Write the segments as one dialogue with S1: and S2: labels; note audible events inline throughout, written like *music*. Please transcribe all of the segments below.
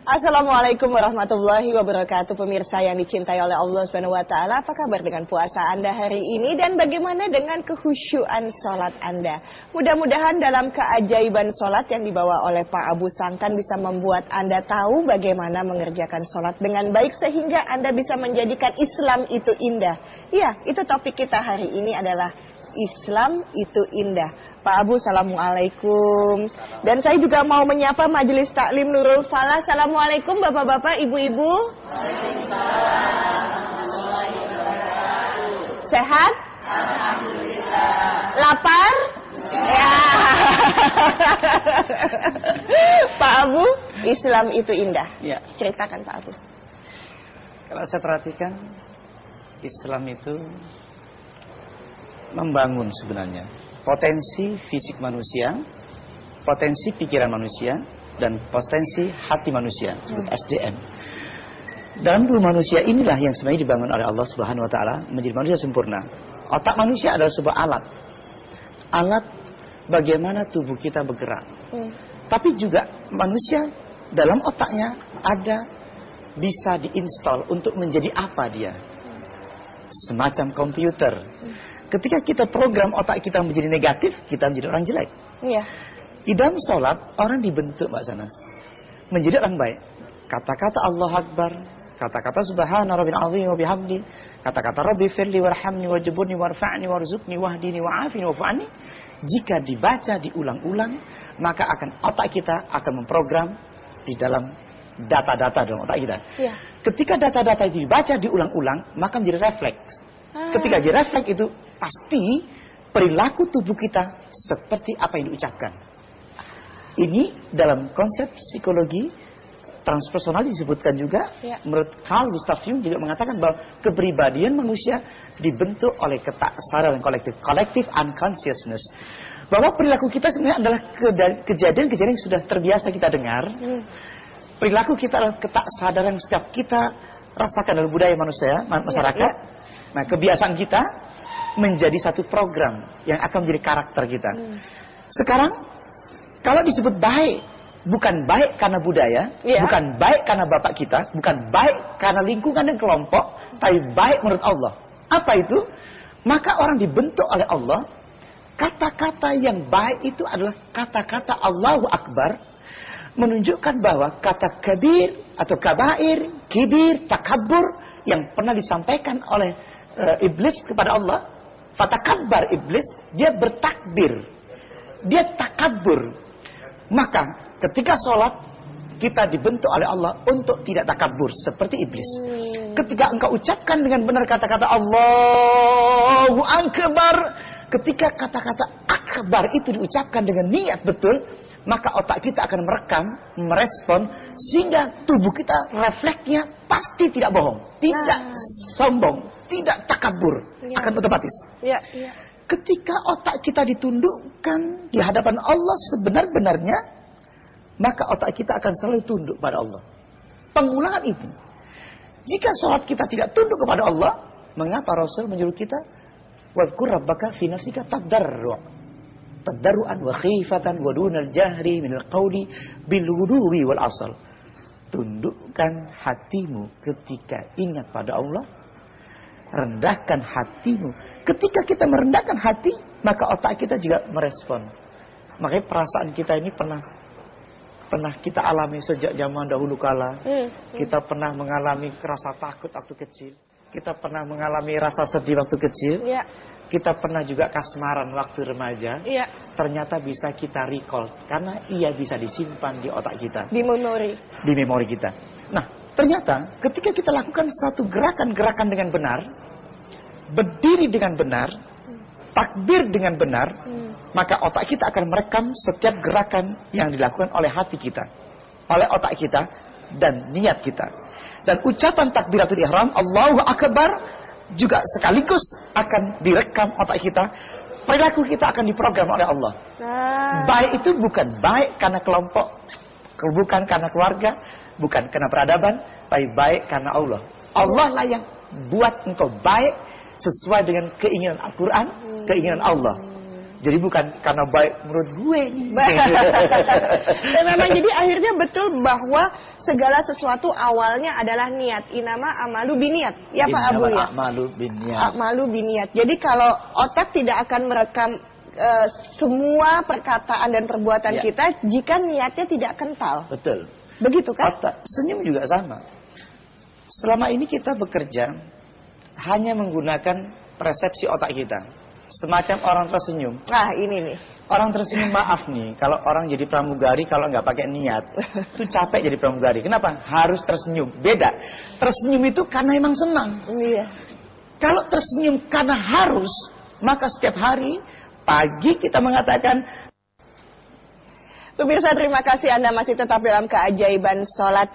S1: Assalamualaikum warahmatullahi wabarakatuh Pemirsa yang dicintai oleh Allah Subhanahu wa taala. Apa kabar dengan puasa Anda hari ini dan bagaimana dengan kehusyuan salat Anda? Mudah-mudahan dalam keajaiban salat yang dibawa oleh Pak Abu Sangkan bisa membuat Anda tahu bagaimana mengerjakan salat dengan baik sehingga Anda bisa menjadikan Islam itu indah. Iya, itu topik kita hari ini adalah Islam itu indah. Pak Abu, Assalamualaikum. Dan saya juga mau menyapa Majelis Taklim Nurul Falah. Assalamualaikum Bapak-Bapak, Ibu-Ibu. Sehat? Lapar? Ya. *laughs* Pak Abu, Islam itu indah.
S2: Ya.
S1: Ceritakan Pak Abu.
S2: Kalau saya perhatikan, Islam itu membangun sebenarnya potensi fisik manusia, potensi pikiran manusia, dan potensi hati manusia, disebut hmm. SDM. Dalam dua manusia inilah yang sebenarnya dibangun oleh Allah Subhanahu wa taala menjadi manusia sempurna. Otak manusia adalah sebuah alat. Alat bagaimana tubuh kita bergerak. Hmm. Tapi juga manusia dalam otaknya ada bisa diinstal untuk menjadi apa dia. Semacam komputer. Hmm. Ketika kita program otak kita menjadi negatif, kita menjadi orang jelek.
S1: Iya.
S2: Di dalam sholat, orang dibentuk Mbak Sanas. Menjadi orang baik. Kata-kata Allah Akbar, kata-kata Subhana Rabbil Azim wa bihamdi, kata-kata Rabbi firli warhamni wajibuni warfa'ni warzuqni wahdini wa'afini wa'fa'ni. Jika dibaca diulang-ulang, maka akan otak kita akan memprogram di dalam data-data dalam otak kita.
S1: Iya.
S2: Ketika data-data itu dibaca diulang-ulang, maka menjadi refleks. Ah. Ketika jadi refleks itu pasti perilaku tubuh kita seperti apa yang diucapkan. Ini dalam konsep psikologi transpersonal disebutkan juga. Ya. Menurut Carl Gustav Jung juga mengatakan bahwa kepribadian manusia dibentuk oleh ketaksaran kolektif, collective unconsciousness. Bahwa perilaku kita sebenarnya adalah kejadian-kejadian yang sudah terbiasa kita dengar. Hmm. Perilaku kita adalah ketaksaran yang setiap kita rasakan dalam budaya manusia, masyarakat. Ya, ya. Nah, kebiasaan kita menjadi satu program yang akan menjadi karakter kita. Hmm. Sekarang kalau disebut baik, bukan baik karena budaya, yeah. bukan baik karena bapak kita, bukan baik karena lingkungan dan kelompok, tapi baik menurut Allah. Apa itu? Maka orang dibentuk oleh Allah. Kata-kata yang baik itu adalah kata-kata Allahu Akbar menunjukkan bahwa kata kabir atau kabair, kibir, takabur yang pernah disampaikan oleh uh, iblis kepada Allah Fatakabbar iblis, dia bertakbir. Dia takabur. Maka ketika sholat, kita dibentuk oleh Allah untuk tidak takabur seperti iblis. Hmm. Ketika engkau ucapkan dengan benar kata-kata Allahu Akbar, ketika kata-kata akbar itu diucapkan dengan niat betul, maka otak kita akan merekam, merespon sehingga tubuh kita refleksnya pasti tidak bohong, tidak nah. sombong, tidak takabur, ya. akan otomatis.
S1: Ya, ya.
S2: Ketika otak kita ditundukkan di hadapan Allah sebenar-benarnya, maka otak kita akan selalu tunduk pada Allah. Pengulangan itu. Jika sholat kita tidak tunduk kepada Allah, mengapa Rasul menyuruh kita Wadkur rabbaka fi nafsika tadarru' tadarru'an wa khifatan wa dunal jahri minal qawli bil wuduwi wal asal. Tundukkan hatimu ketika ingat pada Allah rendahkan hatimu. Ketika kita merendahkan hati, maka otak kita juga merespon. Makanya perasaan kita ini pernah pernah kita alami sejak zaman dahulu kala. Hmm. Kita pernah mengalami rasa takut waktu kecil. Kita pernah mengalami rasa sedih waktu kecil.
S1: Ya.
S2: Kita pernah juga kasmaran waktu remaja.
S1: Ya.
S2: Ternyata bisa kita recall karena ia bisa disimpan di otak kita.
S1: Di memori.
S2: Di memori kita. Nah, Ternyata ketika kita lakukan satu gerakan-gerakan dengan benar, berdiri dengan benar, takbir dengan benar, hmm. maka otak kita akan merekam setiap gerakan yang dilakukan oleh hati kita, oleh otak kita dan niat kita. Dan ucapan takbiratul ihram Allahu akbar juga sekaligus akan direkam otak kita. Perilaku kita akan diprogram oleh Allah.
S1: Ah.
S2: Baik itu bukan baik karena kelompok, bukan karena keluarga, bukan karena peradaban, tapi baik karena Allah. Allah lah yang buat engkau baik sesuai dengan keinginan Al-Quran, keinginan Allah. Jadi bukan karena baik menurut gue nih. *laughs*
S1: Dan memang jadi akhirnya betul bahwa segala sesuatu awalnya adalah niat. Inama amalu biniat. Ya Pak Abu ya.
S2: Amalu biniat.
S1: Amalu biniat. Jadi kalau otak tidak akan merekam uh, semua perkataan dan perbuatan ya. kita jika niatnya tidak kental.
S2: Betul.
S1: Begitu kan?
S2: Senyum juga sama. Selama ini kita bekerja hanya menggunakan persepsi otak kita. Semacam orang tersenyum.
S1: Nah ini nih.
S2: Orang tersenyum maaf nih, kalau orang jadi pramugari kalau nggak pakai niat, itu capek jadi pramugari. Kenapa? Harus tersenyum. Beda. Tersenyum itu karena emang senang.
S1: Iya.
S2: Kalau tersenyum karena harus, maka setiap hari pagi kita mengatakan
S1: Pemirsa terima kasih Anda masih tetap dalam keajaiban sholat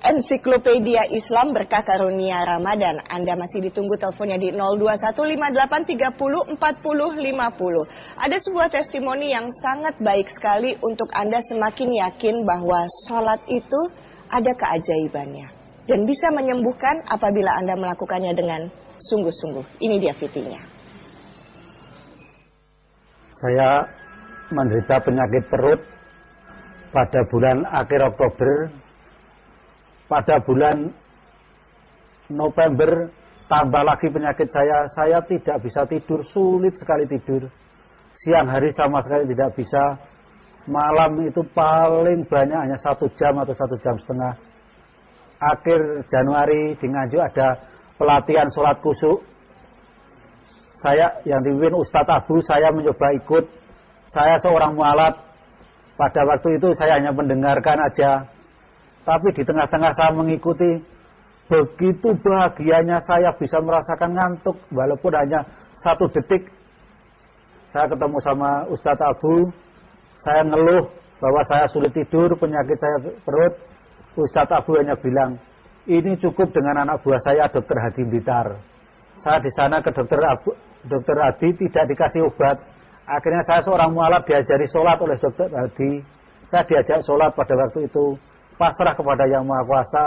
S1: ensiklopedia Islam berkah karunia Ramadan. Anda masih ditunggu teleponnya di 021583040050. Ada sebuah testimoni yang sangat baik sekali untuk Anda semakin yakin bahwa sholat itu ada keajaibannya. Dan bisa menyembuhkan apabila Anda melakukannya dengan sungguh-sungguh. Ini dia fitinya.
S3: Saya menderita penyakit perut pada bulan akhir Oktober, pada bulan November tambah lagi penyakit saya, saya tidak bisa tidur, sulit sekali tidur. Siang hari sama sekali tidak bisa, malam itu paling banyak hanya satu jam atau satu jam setengah. Akhir Januari di Nganjuk ada pelatihan sholat kusuk. Saya yang dipimpin Ustadz Abu, saya mencoba ikut saya seorang mualaf, pada waktu itu saya hanya mendengarkan aja. Tapi di tengah-tengah saya mengikuti, begitu bahagianya saya bisa merasakan ngantuk, walaupun hanya satu detik. Saya ketemu sama Ustadz Abu, saya ngeluh bahwa saya sulit tidur, penyakit saya perut. Ustadz Abu hanya bilang, ini cukup dengan anak buah saya, Dokter Hadi Blitar. Saya di sana ke Dokter Abu, Dokter Hadi tidak dikasih obat, Akhirnya saya seorang mualaf diajari sholat oleh dokter Hadi. Saya diajak sholat pada waktu itu. Pasrah kepada Yang Maha Kuasa.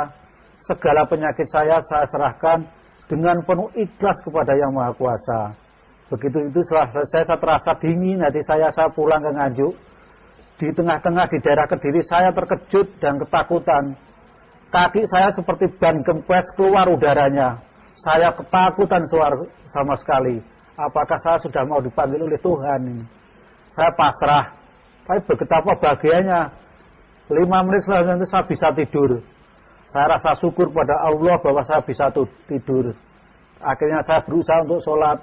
S3: Segala penyakit saya saya serahkan dengan penuh ikhlas kepada Yang Maha Kuasa. Begitu itu setelah saya, saya terasa dingin hati saya, saya pulang ke Nganjuk. Di tengah-tengah di daerah Kediri saya terkejut dan ketakutan. Kaki saya seperti ban kempes keluar udaranya. Saya ketakutan suara sama sekali apakah saya sudah mau dipanggil oleh Tuhan ini. Saya pasrah. Tapi betapa bahagianya. Lima menit selanjutnya saya bisa tidur. Saya rasa syukur pada Allah bahwa saya bisa tidur. Akhirnya saya berusaha untuk sholat.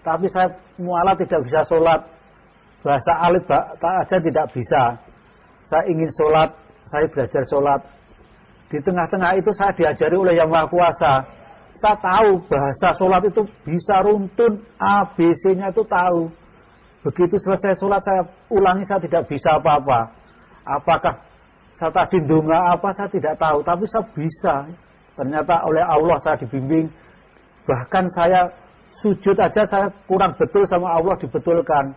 S3: Tapi saya muala tidak bisa sholat. Bahasa alif tak aja tidak bisa. Saya ingin sholat, saya belajar sholat. Di tengah-tengah itu saya diajari oleh Yang Maha Kuasa saya tahu bahasa sholat itu bisa runtun, ABC-nya itu tahu. Begitu selesai sholat saya ulangi saya tidak bisa apa-apa. Apakah saya tadi dunga apa saya tidak tahu, tapi saya bisa. Ternyata oleh Allah saya dibimbing. Bahkan saya sujud aja saya kurang betul sama Allah dibetulkan.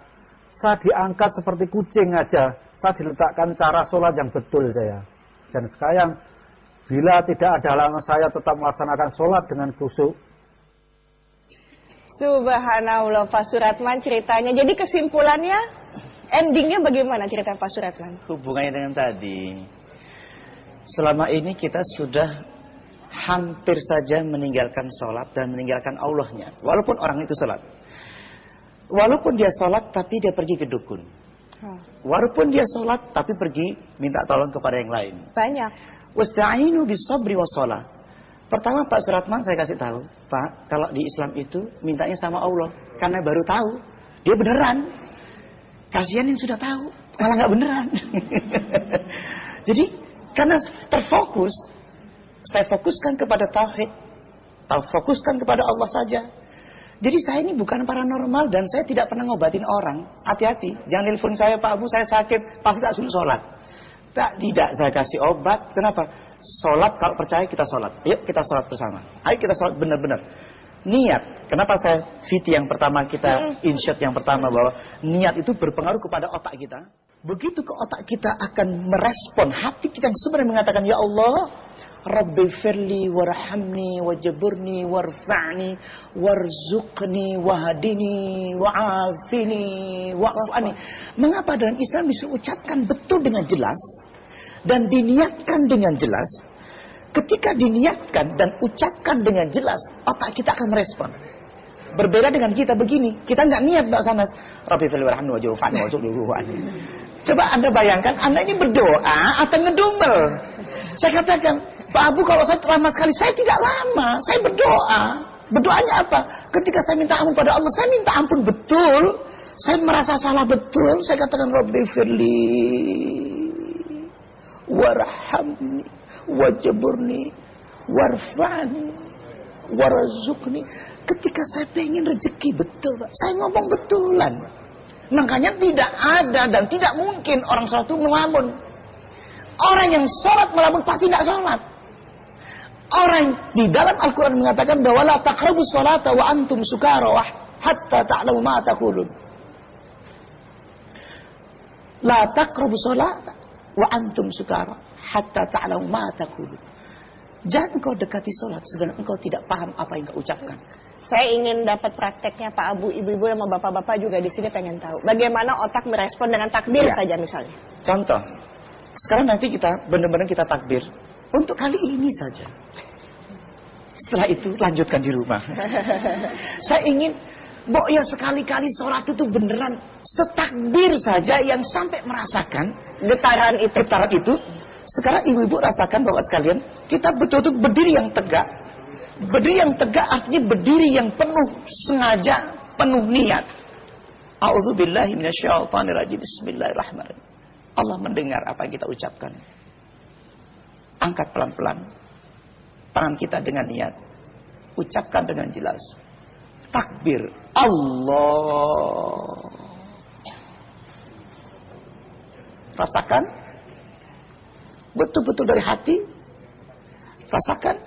S3: Saya diangkat seperti kucing aja. Saya diletakkan cara sholat yang betul saya. Dan sekarang Bila tidak ada halangan saya tetap melaksanakan sholat dengan khusyuk.
S1: Subhanallah Pak Suratman ceritanya. Jadi kesimpulannya, endingnya bagaimana cerita Pak Suratman?
S2: Hubungannya dengan tadi. Selama ini kita sudah hampir saja meninggalkan sholat dan meninggalkan Allahnya. Walaupun orang itu sholat. Walaupun dia sholat tapi dia pergi ke dukun. Walaupun dia sholat tapi pergi minta tolong kepada yang lain.
S1: Banyak.
S2: Wasta'inu bisabri wasolah. Pertama Pak Suratman saya kasih tahu, Pak, kalau di Islam itu mintanya sama Allah. Karena baru tahu, dia beneran. Kasihan yang sudah tahu, malah nggak beneran. *laughs* Jadi karena terfokus, saya fokuskan kepada tauhid, fokuskan kepada Allah saja. Jadi saya ini bukan paranormal dan saya tidak pernah ngobatin orang. Hati-hati, jangan telepon saya Pak Abu, saya sakit, pasti tak suruh sholat. Tak, tidak saya kasih obat. Kenapa? Sholat, kalau percaya kita sholat. Yuk kita sholat bersama. Ayo kita sholat benar-benar. Niat. Kenapa saya fiti yang pertama kita, insert yang pertama bahwa niat itu berpengaruh kepada otak kita. Begitu ke otak kita akan merespon hati kita yang sebenarnya mengatakan, Ya Allah, Rabbi firli warhamni wajaburni warfa'ni warzuqni wahadini wa'afini wa'afani. Mengapa dalam Islam bisa ucapkan betul dengan jelas dan diniatkan dengan jelas, ketika diniatkan dan ucapkan dengan jelas, otak kita akan merespon. Berbeda dengan kita begini, kita nggak niat Mbak Sanas. Rabbi fil warhamni wa jufani wa Coba Anda bayangkan, Anda ini berdoa atau ngedumel. Saya katakan, Pak Abu kalau saya lama sekali, saya tidak lama, saya berdoa. Berdoanya apa? Ketika saya minta ampun pada Allah, saya minta ampun betul. Saya merasa salah betul. Saya katakan Rabbi firli warhamni wajaburni warfani warazukni. Ketika saya pengen rezeki betul, saya ngomong betulan. Makanya tidak ada dan tidak mungkin orang sholat itu melamun. Orang yang sholat melamun pasti tidak sholat. Orang di dalam Al-Quran mengatakan bahwa la taqrabu sholata wa antum sukara hatta ta'lamu ma taqulun. La taqrabu sholata wa antum sukara hatta ta'lamu ma taqulun. Jangan engkau dekati sholat sedang engkau tidak paham apa yang kau ucapkan.
S1: Saya ingin dapat prakteknya Pak Abu, ibu-ibu sama bapak-bapak juga di sini pengen tahu. Bagaimana otak merespon dengan takbir ya. saja misalnya.
S2: Contoh, sekarang nanti kita benar-benar kita takbir untuk kali ini saja. Setelah itu lanjutkan di rumah. *laughs* Saya ingin Mbok ya sekali-kali sholat itu beneran setakbir saja yang sampai merasakan
S1: getaran itu.
S2: Getaran itu. Sekarang ibu-ibu rasakan bahwa sekalian kita betul-betul berdiri yang tegak. Berdiri yang tegak artinya berdiri yang penuh sengaja, penuh niat. A'udzubillahi minasyaitonirrajim. Bismillahirrahmanirrahim. Allah mendengar apa yang kita ucapkan. Angkat pelan-pelan. Tangan kita dengan niat. Ucapkan dengan jelas. Takbir. Allah. Rasakan. Betul-betul dari hati. Rasakan.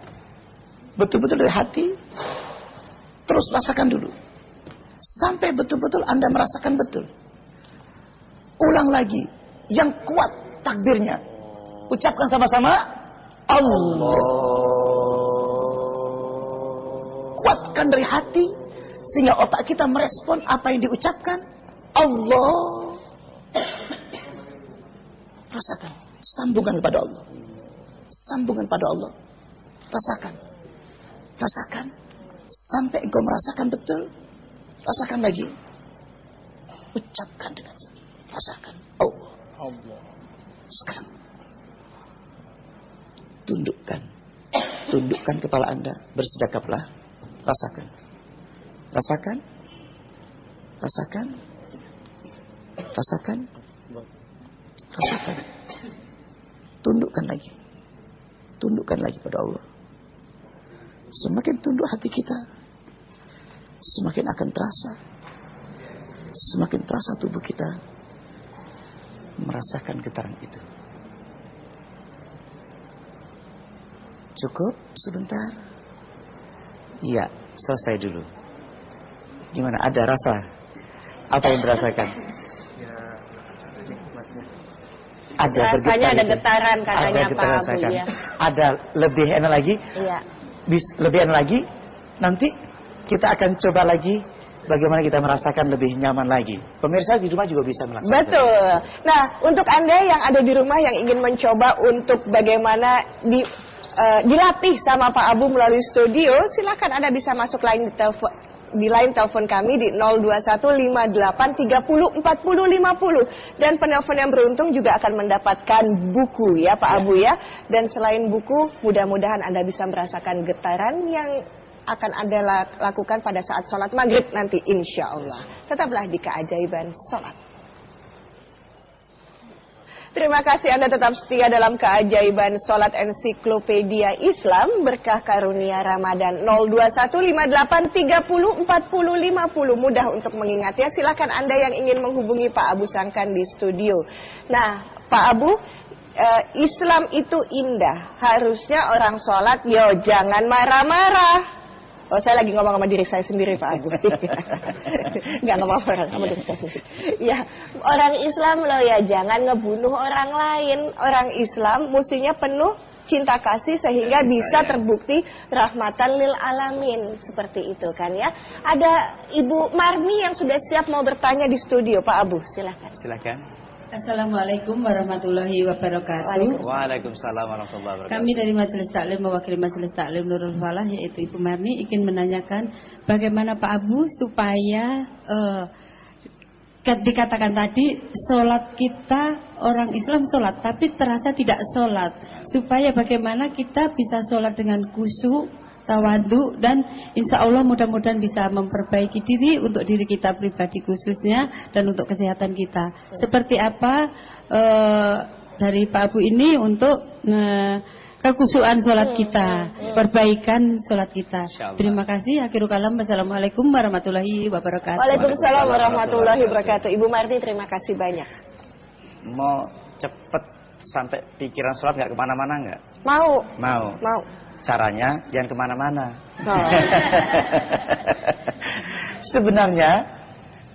S2: Betul-betul dari hati. Terus rasakan dulu. Sampai betul-betul Anda merasakan betul. Ulang lagi. Yang kuat takbirnya. Ucapkan sama-sama Allah kuatkan dari hati sehingga otak kita merespon apa yang diucapkan. Allah. Rasakan. Sambungan kepada Allah. Sambungan pada Allah. Rasakan. Rasakan. Sampai engkau merasakan betul. Rasakan lagi. Ucapkan dengan rasakan. Allah. Allah. Sekarang. Tundukkan. Tundukkan kepala anda. Bersedekaplah. Rasakan. Rasakan? Rasakan? Rasakan? Rasakan. Tundukkan lagi. Tundukkan lagi pada Allah. Semakin tunduk hati kita, semakin akan terasa. Semakin terasa tubuh kita merasakan getaran itu. Cukup sebentar? Iya, selesai dulu. Gimana? Ada rasa? Apa yang dirasakan?
S1: Ada Rasanya ada getaran katanya ada Pak Abu ya.
S2: Ada lebih enak lagi?
S1: Iya.
S2: Bis, lebih enak lagi? Nanti kita akan coba lagi bagaimana kita merasakan lebih nyaman lagi. Pemirsa di rumah juga bisa merasakan.
S1: Betul. Nah, untuk Anda yang ada di rumah yang ingin mencoba untuk bagaimana di uh, dilatih sama Pak Abu melalui studio, silakan Anda bisa masuk lain di telepon di line telepon kami di 02158304050 dan penelpon yang beruntung juga akan mendapatkan buku ya Pak ya. Abu ya. Dan selain buku mudah-mudahan Anda bisa merasakan getaran yang akan Anda lakukan pada saat sholat maghrib nanti insya Allah. Tetaplah di keajaiban sholat Terima kasih Anda tetap setia dalam keajaiban Sholat Ensiklopedia Islam. Berkah Karunia Ramadan 02158304050 Mudah untuk mengingatnya. Silakan Anda yang ingin menghubungi Pak Abu Sangkan di studio. Nah Pak Abu eh, Islam itu indah. Harusnya orang sholat Yo jangan marah-marah Oh saya lagi ngomong sama diri saya sendiri Pak Agung. Enggak ngomong orang sama diri saya sendiri. Ya orang Islam loh ya jangan ngebunuh orang lain. Orang Islam musuhnya penuh cinta kasih sehingga bisa terbukti rahmatan lil alamin seperti itu kan ya. Ada Ibu Marmi yang sudah siap mau bertanya di studio Pak Abu, silakan.
S2: Silakan.
S4: Assalamualaikum warahmatullahi wabarakatuh.
S2: Waalaikumsalam warahmatullahi wabarakatuh.
S4: Kami dari Majelis Taklim mewakili Majelis Taklim Nurul Falah yaitu Ibu Marni ingin menanyakan bagaimana Pak Abu supaya uh, dikatakan tadi sholat kita orang Islam sholat tapi terasa tidak sholat supaya bagaimana kita bisa sholat dengan khusyuk tawadu dan insya Allah mudah-mudahan bisa memperbaiki diri untuk diri kita pribadi khususnya dan untuk kesehatan kita. Seperti apa e, dari Pak Abu ini untuk e, kekusuhan sholat kita, perbaikan sholat kita. Terima kasih. Akhirul kalam. Wassalamualaikum warahmatullahi wabarakatuh.
S1: Waalaikumsalam warahmatullahi wabarakatuh. Ibu Marti terima kasih banyak.
S2: Mau cepet sampai pikiran sholat nggak ke mana-mana nggak?
S1: Mau.
S2: Mau.
S1: Mau.
S2: Caranya jangan ke mana-mana. Oh. *laughs* Sebenarnya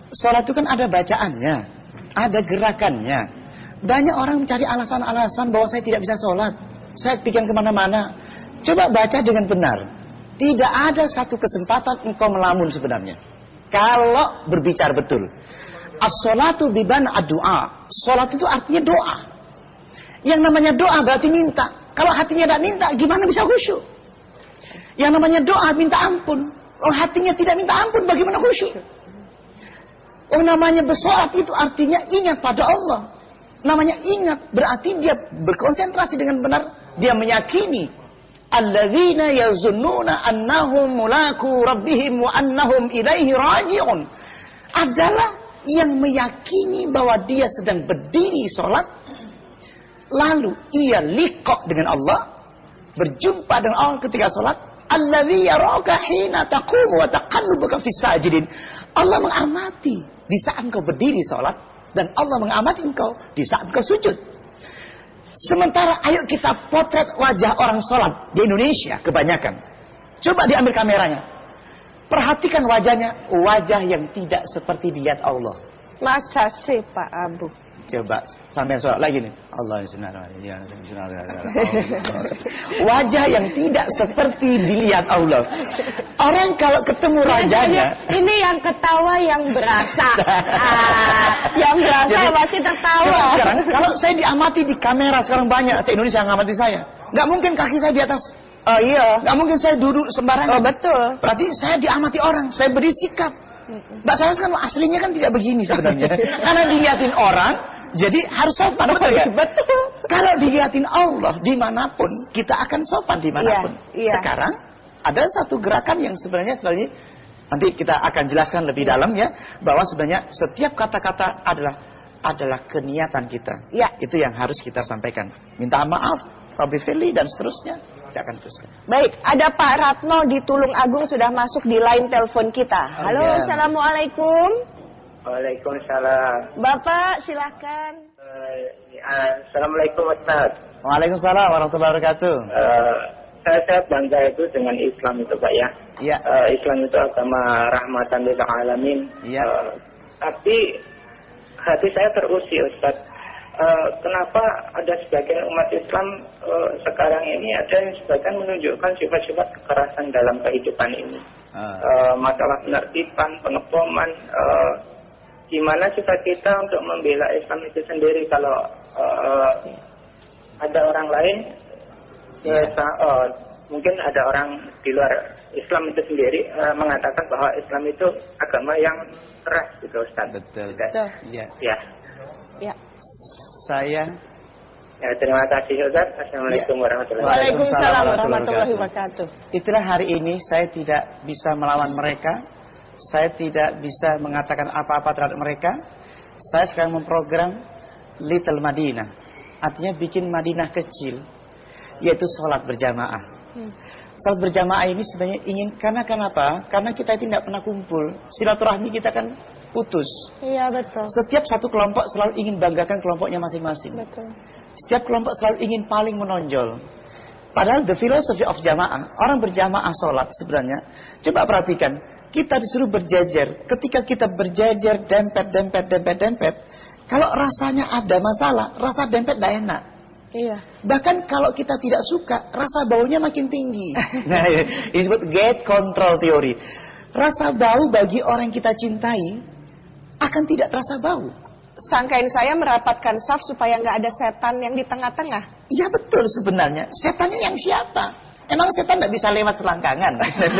S2: sholat itu kan ada bacaannya, ada gerakannya. Banyak orang mencari alasan-alasan bahwa saya tidak bisa sholat. Saya pikir ke mana-mana. Coba baca dengan benar. Tidak ada satu kesempatan engkau melamun sebenarnya. Kalau berbicara betul. As-sholatu biban ad-du'a. Sholat itu artinya doa. Yang namanya doa berarti minta. Kalau hatinya tidak minta, gimana bisa khusyuk? Yang namanya doa minta ampun. Oh hatinya tidak minta ampun, bagaimana khusyuk? Oh namanya bersolat itu artinya ingat pada Allah. Namanya ingat berarti dia berkonsentrasi dengan benar. Dia meyakini. Alladzina yazunnuna annahum mulaku rabbihim wa annahum ilaihi raji'un. Adalah yang meyakini bahwa dia sedang berdiri sholat lalu ia likok dengan Allah, berjumpa dengan Allah ketika sholat. Allah mengamati di saat engkau berdiri sholat dan Allah mengamati engkau di saat engkau sujud. Sementara ayo kita potret wajah orang sholat di Indonesia kebanyakan. Coba diambil kameranya. Perhatikan wajahnya, wajah yang tidak seperti dilihat Allah.
S1: Masa sih Pak Abu?
S2: Coba sampai sholat lagi nih. Allah *laughs* Wajah yang tidak seperti dilihat Allah. Orang kalau ketemu rajanya.
S1: Ini yang ketawa yang berasa. *laughs* ah, yang berasa Jadi, pasti tertawa.
S2: Sekarang, kalau saya diamati di kamera sekarang banyak se-Indonesia ngamati saya. Nggak mungkin kaki saya di atas.
S1: Oh iya.
S2: Nggak mungkin saya duduk sembarangan.
S1: Oh betul.
S2: Berarti saya diamati orang. Saya beri sikap. Mbak Saras kan aslinya kan tidak begini sebenarnya. *laughs* Karena dilihatin orang, jadi harus sopan, betul ya?
S1: Betul.
S2: Kalau dilihatin Allah di mana pun, kita akan sopan di mana pun.
S1: Iya, iya.
S2: Sekarang ada satu gerakan yang sebenarnya sebenarnya nanti kita akan jelaskan lebih dalam ya, bahwa sebenarnya setiap kata-kata adalah adalah keniatan kita.
S1: Ya.
S2: Itu yang harus kita sampaikan. Minta maaf, Rabbi Fili dan seterusnya. Kita akan teruskan.
S1: Baik, ada Pak Ratno di Tulung Agung sudah masuk di line telepon kita. Oh, Halo, ya. Assalamualaikum.
S5: Waalaikumsalam.
S1: Bapak, silahkan.
S5: Uh, Assalamualaikum Ustaz.
S2: Waalaikumsalam warahmatullahi wabarakatuh. Uh,
S5: saya, saya bangga itu dengan Islam itu Pak ya.
S2: Iya.
S5: Uh, Islam itu agama rahmatan lil alamin.
S2: Iya. Uh,
S5: tapi hati saya terusir Ustaz uh, kenapa ada sebagian umat Islam uh, sekarang ini ada yang sebagian menunjukkan sifat-sifat kekerasan dalam kehidupan ini. Uh. Uh, masalah penertiban, pengeboman, uh, gimana sifat kita untuk membela Islam itu sendiri kalau uh, ada orang lain, yeah. ya, uh, mungkin ada orang di luar Islam itu sendiri uh, mengatakan bahwa Islam itu agama yang keras gitu Ustaz.
S2: Betul. Betul.
S5: Ya. Ya.
S1: Ya
S2: saya.
S5: Ya, terima kasih Ustaz. Assalamualaikum ya. warahmatullahi
S1: wabarakatuh. Waalaikumsalam warahmatullahi wabarakatuh.
S2: Itulah hari ini saya tidak bisa melawan mereka. Saya tidak bisa mengatakan apa-apa terhadap mereka. Saya sekarang memprogram Little Madinah. Artinya bikin Madinah kecil. Yaitu sholat berjamaah. Hmm. Sholat berjamaah ini sebenarnya ingin karena kenapa? Karena kita tidak pernah kumpul. Silaturahmi kita kan putus.
S1: Iya betul.
S2: Setiap satu kelompok selalu ingin banggakan kelompoknya masing-masing.
S1: Betul.
S2: Setiap kelompok selalu ingin paling menonjol. Padahal the philosophy of jamaah, orang berjamaah sholat sebenarnya. Coba perhatikan, kita disuruh berjajar. Ketika kita berjajar, dempet, dempet, dempet, dempet. Kalau rasanya ada masalah, rasa dempet tidak enak.
S1: Iya.
S2: Bahkan kalau kita tidak suka, rasa baunya makin tinggi. *laughs* nah, ini disebut gate control theory. Rasa bau bagi orang yang kita cintai akan tidak terasa bau.
S1: sangkain saya merapatkan saf supaya nggak ada setan yang di tengah-tengah.
S6: Iya betul sebenarnya. Setannya yang siapa? Emang setan tidak bisa lewat selangkangan?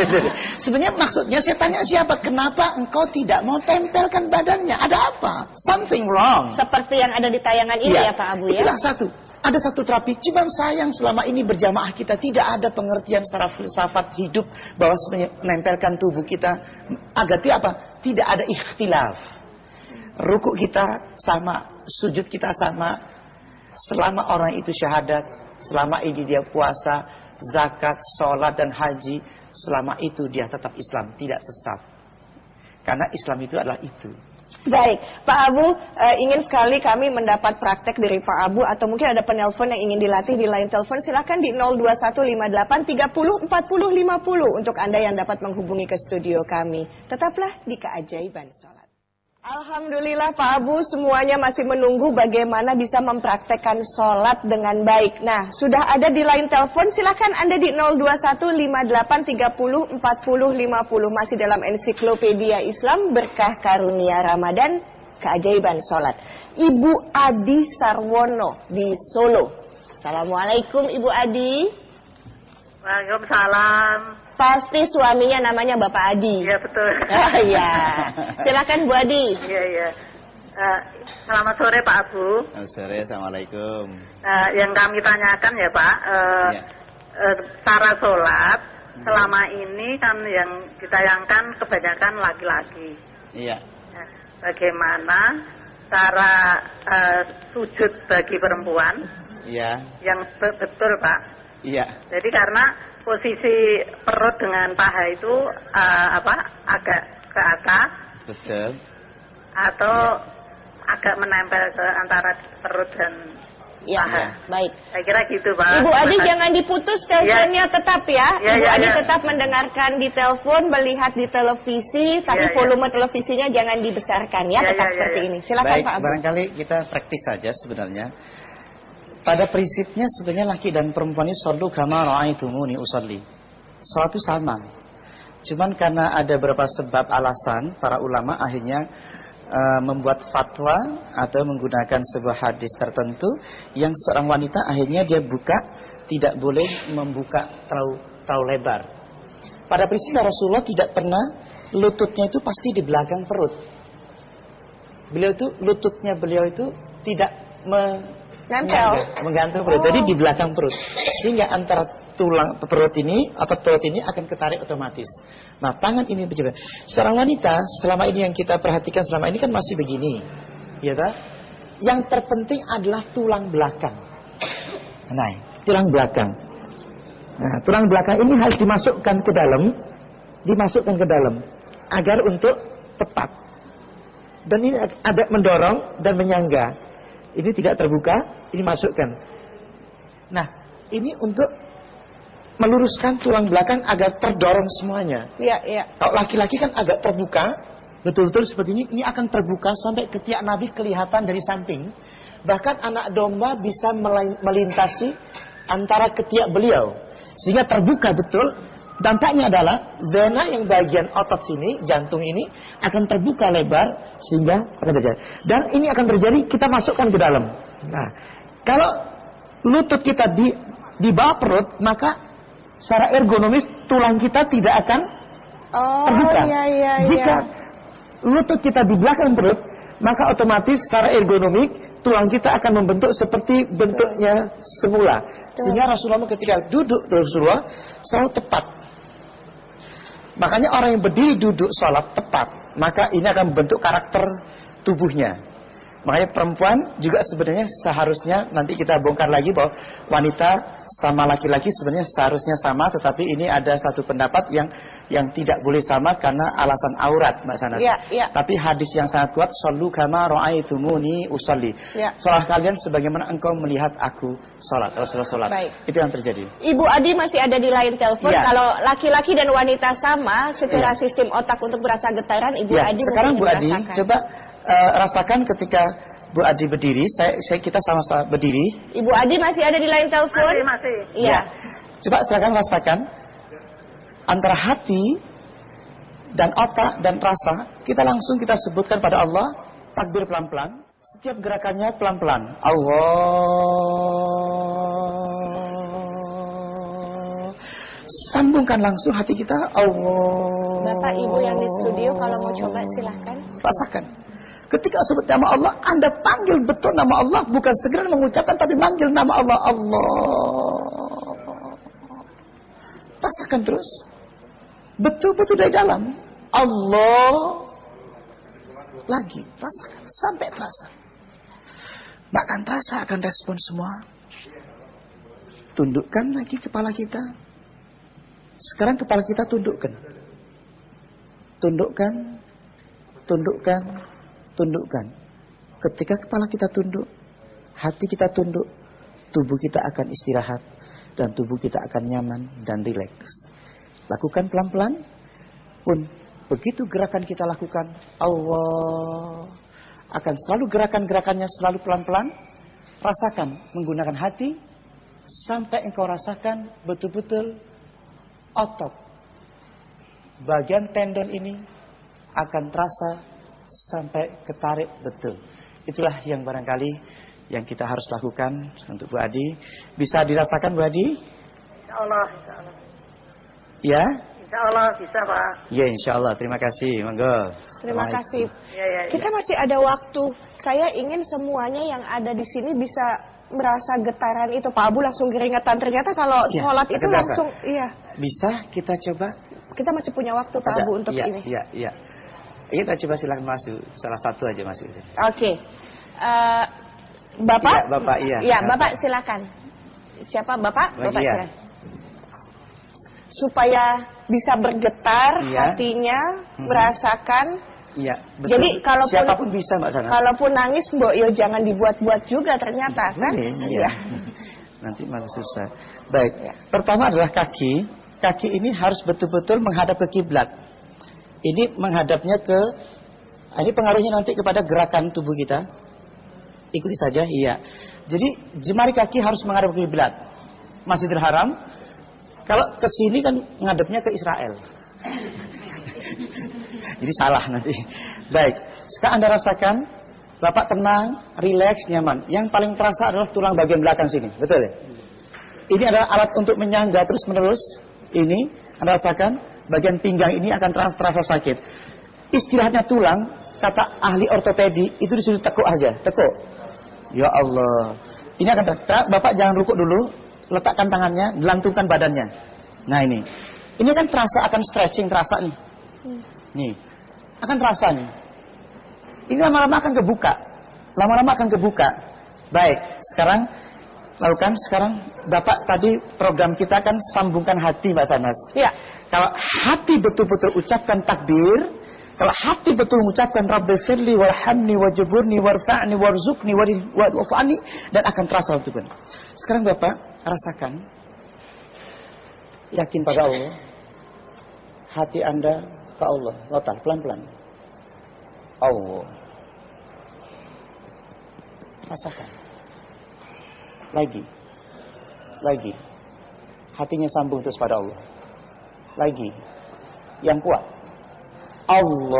S6: *laughs* Sebenarnya maksudnya setannya siapa? Kenapa engkau tidak mau tempelkan badannya? Ada apa? Something wrong.
S1: Seperti yang ada di tayangan ini ya, Pak Abu ya.
S6: Itulah satu. Ada satu terapi, cuman sayang selama ini berjamaah kita tidak ada pengertian secara filsafat hidup bahwa sebenarnya menempelkan tubuh kita agar tidak apa? Tidak ada ikhtilaf. Rukuk kita sama, sujud kita sama. Selama orang itu syahadat, selama ini dia puasa, zakat, sholat dan haji, selama itu dia tetap Islam, tidak sesat. Karena Islam itu adalah itu.
S1: Baik, Pak Abu eh, ingin sekali kami mendapat praktek dari Pak Abu atau mungkin ada penelpon yang ingin dilatih di line telepon silakan di 02158304050 untuk Anda yang dapat menghubungi ke studio kami. Tetaplah di keajaiban sholat. Alhamdulillah Pak Abu semuanya masih menunggu bagaimana bisa mempraktekkan sholat dengan baik. Nah sudah ada di line telepon silakan Anda di 02158304050 masih dalam ensiklopedia Islam berkah karunia Ramadan keajaiban sholat. Ibu Adi Sarwono di Solo. Assalamualaikum Ibu Adi.
S7: Waalaikumsalam.
S1: Pasti suaminya namanya Bapak Adi.
S7: Iya betul.
S1: Ah, iya. *laughs* Silakan Bu Adi.
S7: Iya iya. Uh, selamat sore Pak Abu.
S2: Selamat sore, assalamualaikum.
S7: Uh, yang kami tanyakan ya Pak, uh,
S2: Ya.
S7: uh, cara sholat selama ini kan yang ditayangkan kebanyakan laki-laki.
S2: Iya.
S7: Nah, bagaimana cara uh, sujud bagi perempuan
S2: Iya.
S7: yang be- betul Pak?
S2: Iya.
S7: Jadi karena posisi perut dengan paha itu uh, apa agak ke atas
S2: Betul.
S7: atau agak menempel ke antara perut dan
S1: Ya,
S7: paha.
S1: baik.
S7: Saya kira gitu Pak.
S1: Ibu Adi jangan diputus teleponnya tetap ya.
S7: Ya,
S1: Ibu
S7: ya,
S1: Adi
S7: ya.
S1: tetap mendengarkan di telepon, melihat di televisi, tapi
S7: Ya, ya.
S1: volume televisinya jangan dibesarkan ya,
S7: Ya,
S1: tetap
S7: ya, ya,
S1: seperti
S7: ya.
S1: ini. Silakan
S2: Baik,
S1: Pak Abu.
S2: barangkali kita praktis saja sebenarnya. Pada prinsipnya sebenarnya laki dan perempuan ini sallu kama ra'aitumuni usalli. Salat itu sama. Cuman karena ada beberapa sebab alasan para ulama akhirnya eh, membuat fatwa atau menggunakan sebuah hadis tertentu yang seorang wanita akhirnya dia buka tidak boleh membuka terlalu terlalu lebar. Pada prinsipnya Rasulullah tidak pernah lututnya itu pasti di belakang perut. Beliau itu lututnya beliau itu tidak me-
S1: Nempel.
S2: menyangga, menggantung perut. Jadi di belakang perut. Sehingga antara tulang perut ini otot perut ini akan ketarik otomatis. Nah, tangan ini berjalan. Seorang wanita selama ini yang kita perhatikan selama ini kan masih begini. Ya tak? Yang terpenting adalah tulang belakang. Nah, tulang belakang. Nah, tulang belakang ini harus dimasukkan ke dalam, dimasukkan ke dalam agar untuk tepat. Dan ini ada mendorong dan menyangga. Ini tidak terbuka, ini masukkan. Nah, ini untuk meluruskan tulang belakang agar terdorong semuanya.
S1: Iya, iya.
S2: Kalau laki-laki kan agak terbuka, betul-betul seperti ini, ini akan terbuka sampai ketiak Nabi kelihatan dari samping. Bahkan anak domba bisa melin- melintasi antara ketiak beliau. Sehingga terbuka betul. Dampaknya adalah vena yang bagian otot sini, jantung ini akan terbuka lebar sehingga akan terjadi. Dan ini akan terjadi kita masukkan ke dalam. Nah, kalau lutut kita di di bawah perut, maka secara ergonomis tulang kita tidak akan
S1: Oh,
S2: terbuka.
S1: iya, iya,
S2: Jika
S1: iya.
S2: lutut kita di belakang perut, maka otomatis secara ergonomik tulang kita akan membentuk seperti bentuknya semula. Sehingga Rasulullah ketika duduk Rasulullah selalu tepat. Makanya orang yang berdiri duduk sholat tepat, maka ini akan membentuk karakter tubuhnya. Makanya perempuan juga sebenarnya seharusnya nanti kita bongkar lagi bahwa wanita sama laki-laki sebenarnya seharusnya sama, tetapi ini ada satu pendapat yang yang tidak boleh sama karena alasan aurat, Mbak Sanas.
S1: Iya, iya.
S2: Tapi hadis yang sangat kuat, "Shallu kama ra'aitumuni usalli."
S1: Iya.
S2: Salat kalian sebagaimana engkau melihat aku salat, Rasulullah salat.
S1: Baik.
S2: Itu yang terjadi.
S1: Ibu Adi masih ada di line telepon.
S2: Iya.
S1: Kalau laki-laki dan wanita sama, secara
S2: Iya.
S1: sistem otak untuk berasa getaran, Ibu
S2: Ya,
S1: Adi
S2: sekarang Bu Adi
S1: merasakan.
S2: coba eh, rasakan ketika Bu Adi berdiri, saya, saya kita sama-sama berdiri.
S1: Ibu Adi masih ada di line telepon?
S7: Masih masih.
S1: Iya.
S2: Ya. Coba silakan rasakan antara hati dan otak dan rasa, kita langsung kita sebutkan pada Allah takbir pelan-pelan. Setiap gerakannya pelan-pelan. Allah. Sambungkan langsung hati kita. Allah.
S1: Bapak Ibu yang di studio kalau mau coba silahkan.
S2: Rasakan. Ketika sebut nama Allah, Anda panggil betul nama Allah, bukan segera mengucapkan tapi manggil nama Allah. Allah. Rasakan terus. Betul-betul dari dalam. Allah. Lagi, rasakan sampai terasa. Bahkan terasa akan respon semua. Tundukkan lagi kepala kita. Sekarang kepala kita tundukkan. Tundukkan, tundukkan, tundukkan. Ketika kepala kita tunduk, hati kita tunduk, tubuh kita akan istirahat dan tubuh kita akan nyaman dan rileks. Lakukan pelan-pelan pun begitu gerakan kita lakukan, Allah akan selalu gerakan-gerakannya selalu pelan-pelan. Rasakan menggunakan hati sampai engkau rasakan betul-betul otot bagian tendon ini akan terasa sampai ketarik betul. Itulah yang barangkali yang kita harus lakukan untuk Bu Adi. Bisa dirasakan Bu Adi?
S7: Insya Allah, insya Allah.
S2: Ya?
S7: Insya Allah bisa Pak.
S2: Ya insya Allah. Terima kasih. Monggo.
S1: Terima kasih.
S7: Ya, ya,
S1: Kita masih ada waktu. Saya ingin semuanya yang ada di sini bisa merasa getaran itu. Pak Abu langsung keringetan. Ternyata kalau
S2: Ya,
S1: sholat itu langsung, iya.
S2: Bisa kita coba?
S1: Kita masih punya waktu Pak
S2: Ada?
S1: Abu untuk
S2: ya,
S1: ini.
S2: Iya, iya. Kita coba silahkan masuk. Salah satu aja masuk.
S1: Oke. Eh, Bapak?
S2: Iya, Bapak, iya.
S1: Ya, Bapak silakan. Siapa Bapak? Bapak
S2: ya.
S1: silakan. Supaya bisa bergetar
S2: Iya.
S1: hatinya, merasakan.
S2: Iya, betul.
S1: Jadi kalaupun
S2: siapa pun bisa Mbak Sanas.
S1: Kalaupun nangis Mbok Yo jangan dibuat-buat juga ternyata kan?
S2: Boleh, iya. *laughs* Nanti malah susah. Baik, pertama adalah kaki. Kaki ini harus betul-betul menghadap ke kiblat. Ini menghadapnya ke ah, ini pengaruhnya nanti kepada gerakan tubuh kita. Ikuti saja, iya. Jadi jemari kaki harus menghadap ke kiblat. Masjidil Haram kalau ke sini kan menghadapnya ke Israel. *laughs* Jadi salah nanti. Baik, sekarang Anda rasakan Bapak tenang, rileks, nyaman. Yang paling terasa adalah tulang bagian belakang sini, betul ya? Ini adalah alat untuk menyangga terus menerus. Ini Anda rasakan bagian pinggang ini akan terasa, sakit. Istirahatnya tulang, kata ahli ortopedi itu disuruh tekuk aja, tekuk. Ya Allah. Ini akan terasa. Bapak jangan rukuk dulu, letakkan tangannya, gelantungkan badannya. Nah ini, ini kan terasa akan stretching terasa nih. Nih, akan terasa nih. Ini lama-lama akan kebuka. Lama-lama akan kebuka. Baik, sekarang lakukan sekarang Bapak tadi program kita kan sambungkan hati Mbak Sanas.
S1: Ya.
S2: Kalau hati betul-betul ucapkan takbir, kalau hati betul mengucapkan Rabbil firli warhamni wajiburni warfa'ni warzuqni wa- wa'fani dan akan terasa waktu pun. Sekarang Bapak rasakan yakin pada Allah. Hati Anda ke Allah, total pelan-pelan. Allah. Rasakan. Lagi. Lagi. Hatinya sambung terus pada Allah. Lagi. Yang kuat. Allah.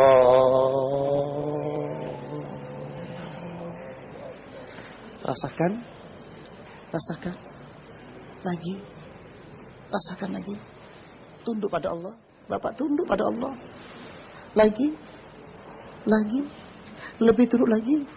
S2: Rasakan. Rasakan. Lagi. Rasakan lagi. Tunduk pada Allah. Bapak tunduk pada Allah. Lagi. Lagi. Lebih turut lagi.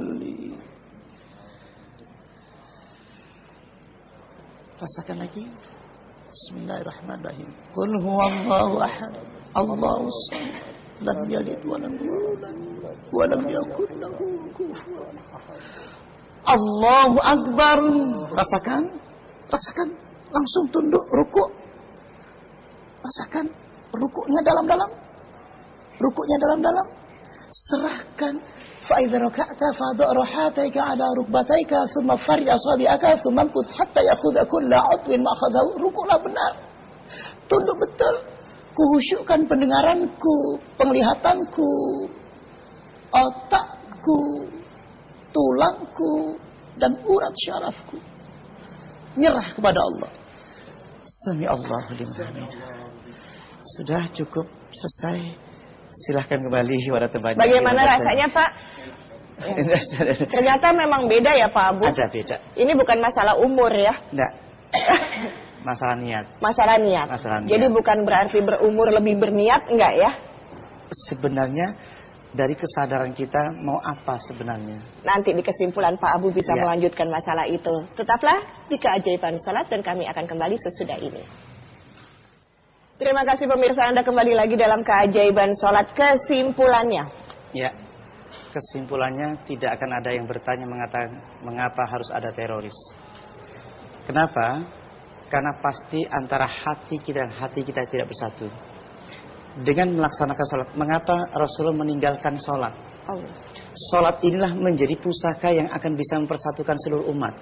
S2: Rasakan lagi. Bismillahirrahmanirrahim. Qul huwallahu ahad. Allahus samad. Lam yalid wa lam yulad wa lam yakul lahu kufuwan ahad. Allahu akbar. Rasakan. Rasakan. Langsung tunduk rukuk. Rasakan rukuknya dalam-dalam. Rukuknya dalam-dalam. Serahkan
S8: فإذا ركعت فضع رحاتيك على ركبتيك ثم فرج أصابعك ثم امكث حتى يأخذ كل عضو ما أخذه rukulah benar tunduk betul kuhusyukkan pendengaranku penglihatanku otakku tulangku dan urat syarafku nyerah kepada Allah Sami Allahu liman Sudah cukup selesai. Silahkan kembali teman.
S1: Bagaimana rasanya Pak? *laughs* Ternyata memang beda ya Pak Abu.
S2: Ada beda.
S1: Ini bukan masalah umur ya.
S2: Enggak. *coughs* Masalah niat.
S1: Masalah niat.
S2: Masalah niat.
S1: Jadi bukan berarti berumur lebih berniat enggak ya?
S2: Sebenarnya dari kesadaran kita mau apa sebenarnya.
S1: Nanti di kesimpulan Pak Abu bisa
S2: Ya.
S1: melanjutkan masalah itu. Tetaplah di keajaiban sholat dan kami akan kembali sesudah ini. Terima kasih pemirsa Anda kembali lagi dalam keajaiban sholat kesimpulannya.
S2: Ya. Kesimpulannya tidak akan ada yang bertanya mengatakan mengapa harus ada teroris. Kenapa? Karena pasti antara hati kita dan hati kita tidak bersatu. Dengan melaksanakan sholat, mengapa Rasulullah meninggalkan sholat?
S1: Allah.
S2: Sholat inilah menjadi pusaka yang akan bisa mempersatukan seluruh umat.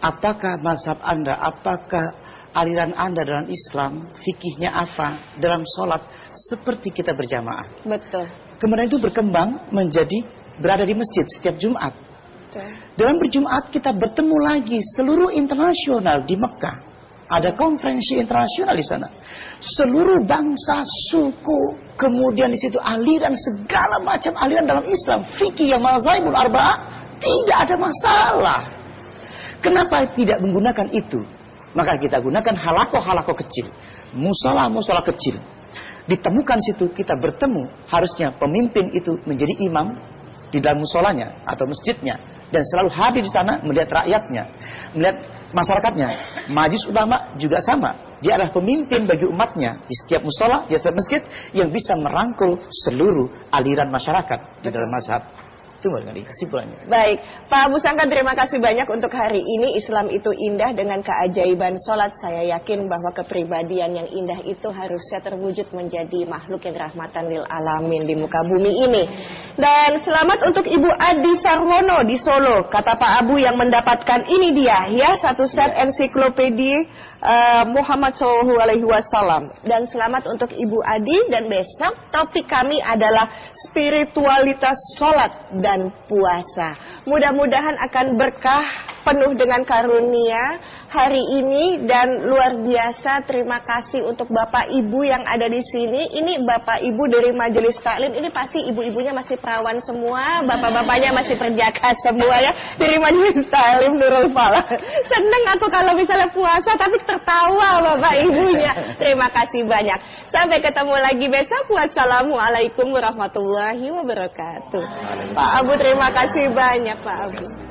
S2: Apakah mazhab Anda, apakah aliran Anda dalam Islam, fikihnya apa dalam sholat seperti kita berjamaah.
S1: Betul.
S2: Kemudian itu berkembang menjadi berada di masjid setiap Jumat.
S1: Betul.
S2: Dalam berjumat kita bertemu lagi seluruh internasional di Mekah. Ada konferensi internasional di sana. Seluruh bangsa, suku, kemudian di situ aliran segala macam aliran dalam Islam, fikih yang mazhabul arba'ah tidak ada masalah. Kenapa tidak menggunakan itu? Maka kita gunakan halako-halako kecil, musola-musola kecil. Ditemukan situ kita bertemu, harusnya pemimpin itu menjadi imam di dalam musolanya atau masjidnya dan selalu hadir di sana melihat rakyatnya, melihat masyarakatnya. Majlis ulama juga sama. Dia adalah pemimpin bagi umatnya di setiap musola, di setiap masjid yang bisa merangkul seluruh aliran masyarakat di dalam mazhab. Itu barangkali kesimpulannya.
S1: Baik, Pak Abu Sangkan terima kasih banyak untuk hari ini. Islam itu indah dengan keajaiban sholat. Saya yakin bahwa kepribadian yang indah itu harusnya terwujud menjadi makhluk yang rahmatan lil alamin di muka bumi ini. Dan selamat untuk Ibu Adi Sarwono di Solo. Kata Pak Abu yang mendapatkan ini dia ya satu set ensiklopedi eh, Muhammad Shallallahu Alaihi Wasallam. Dan selamat untuk Ibu Adi dan besok topik kami adalah spiritualitas sholat dan puasa. Mudah-mudahan akan berkah penuh dengan karunia hari ini dan luar biasa terima kasih untuk Bapak Ibu yang ada di sini. Ini Bapak Ibu dari Majelis Taklim ini pasti ibu-ibunya masih perawan semua, bapak-bapaknya masih perjaka semua ya dari Majelis Taklim Nurul Falah. Seneng aku kalau misalnya puasa tapi tertawa Bapak Ibunya. Terima kasih banyak. Sampai ketemu lagi besok. Wassalamualaikum warahmatullahi wabarakatuh. Pak Abu terima kasih banyak Pak Abu.